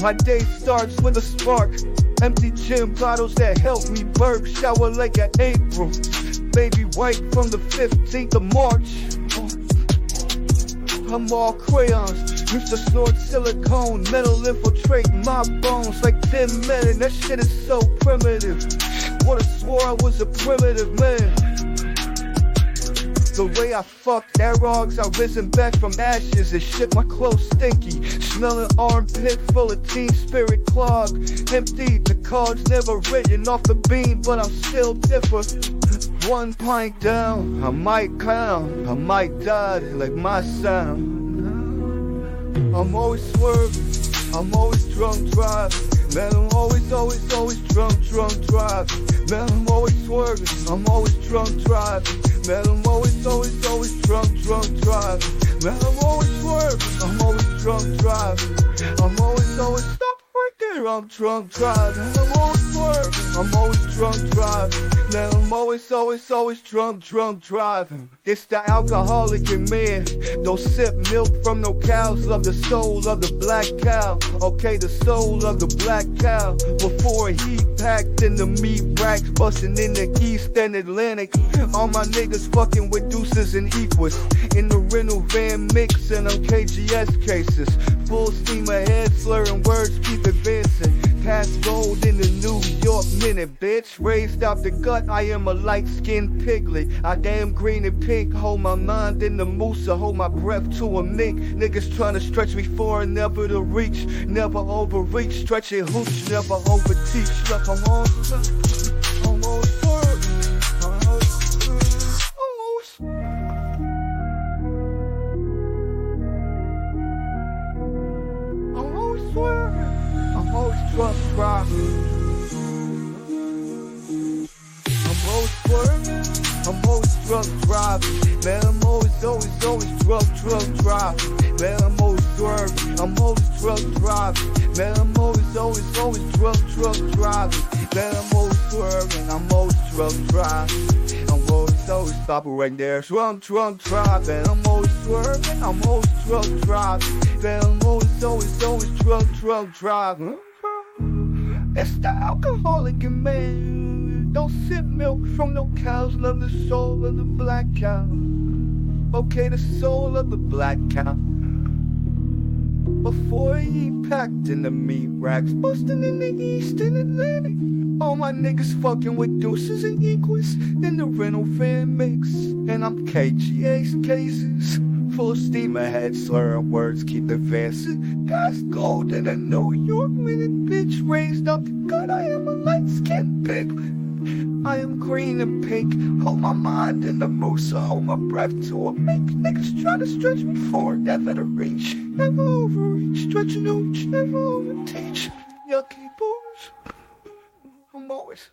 My day starts with a spark. Empty gym bottles that help me burp. Shower like an April. Baby white from the 15th of March. I'm all crayons. Used to snort silicone, metal infiltrate my bones like thin men. That shit is so primitive. Would've swore I was a primitive man. The way I fucked Aerogs, I risen back from ashes and shit my clothes stinky. Smelling armpit full of teen spirit clog. Empty, the cards never written off the beam, but I'm still different. One pint down, I might count, I might die like my sound. I'm always swerving, I'm always drunk driving. Man, I'm always, always, always drunk, drunk driving. Man, I'm always swerving, I'm always drunk driving. Man, I'm always, always, always drunk, drunk driving. Man, I'm always swerving, I'm always drunk driving. I'm always, always stop right there, I'm drunk driving. I'm always swerving, I'm always drunk driving. Now I'm always, always, always drunk, drunk driving. It's the alcoholic in me. Don't sip milk from no cows. Love the soul of the black cow. Okay, the soul of the black cow. Before he packed in the meat racks, busting in the east and Atlantic. All my niggas fucking with deuces and equals. In the rental van mixing them KGS cases. Full steam ahead, slurring words, keep advancing. Past gold in the New York minute, bitch. Raised out the gut, I am a light skinned piglet. I damn green and pink, hold my mind in the moose, I hold my breath to a mink. Niggas trying to stretch me far, and never to reach, never overreach. Stretching hooch, never overteach. I'm I'm on driving. Man, I'm always, always, always drunk, drunk driving. Man, I'm always swerving. I'm always drunk driving. Man, I'm always, always, always drunk, drunk driving. Man, I'm always swerving. I'm always drunk driving. I'm always, always stopping right there. Drunk, drunk driving. I'm always swerving. I'm always drunk driving. Man, I'm always, always, always drunk, drunk driving. It's the alcoholic in me. Don't sip milk from no cows. Love the soul of the black cow. Okay, the soul of the black cow. Before he packed in the meat racks, busting in the east and Atlantic. All my niggas fucking with deuces and equals in the rental van mix. And I'm KGA's cases. Full steam ahead, slurring words, keep advancing. Gas gold in a New York minute, bitch. Raised up gut, I am a light skinned pig. I am green and pink. Hold my mind in the moose, hold my breath to a mink. Niggas try to stretch me forward, never to reach, never overreach. Stretch Stretching hooch, never overteach. Yucky boys. I'm always.